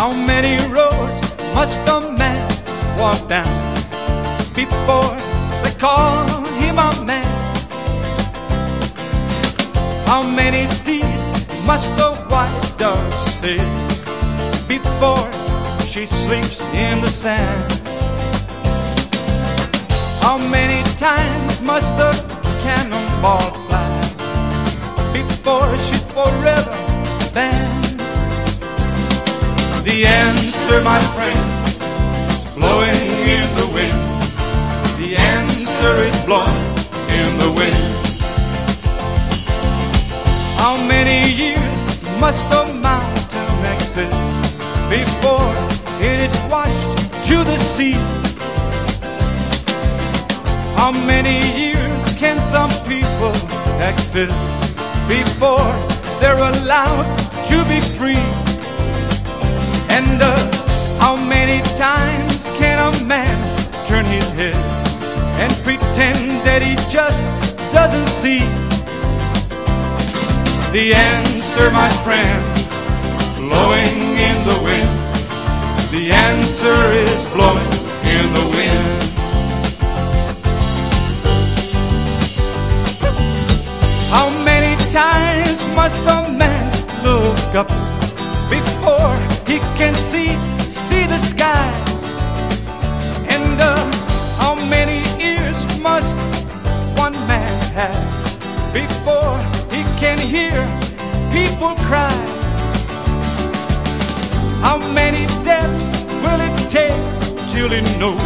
How many roads must a man walk down before they call him a man? How many seas must a white dove sail before she sleeps in the sand? How many times must a cannonball The answer, my friend, blowing in the wind. The answer is blowing in the wind. How many years must a mountain exist before it is washed to the sea? How many years can some people exist before they're allowed to be free? And pretend that he just doesn't see? The answer, my friend, blowing in the wind. The answer is blowing in the wind. How many times must a man look up before he can see, see the sky? Till knows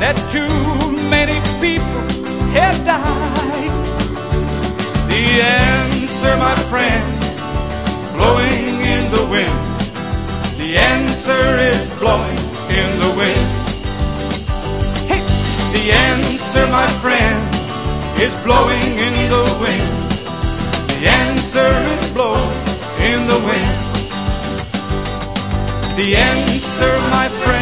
that too many people have died? The answer, my friend, blowing in the wind. The answer is blowing in the wind. Hey, the answer, my friend, is blowing in the wind. The answer is blowing in the wind. The answer, my friend,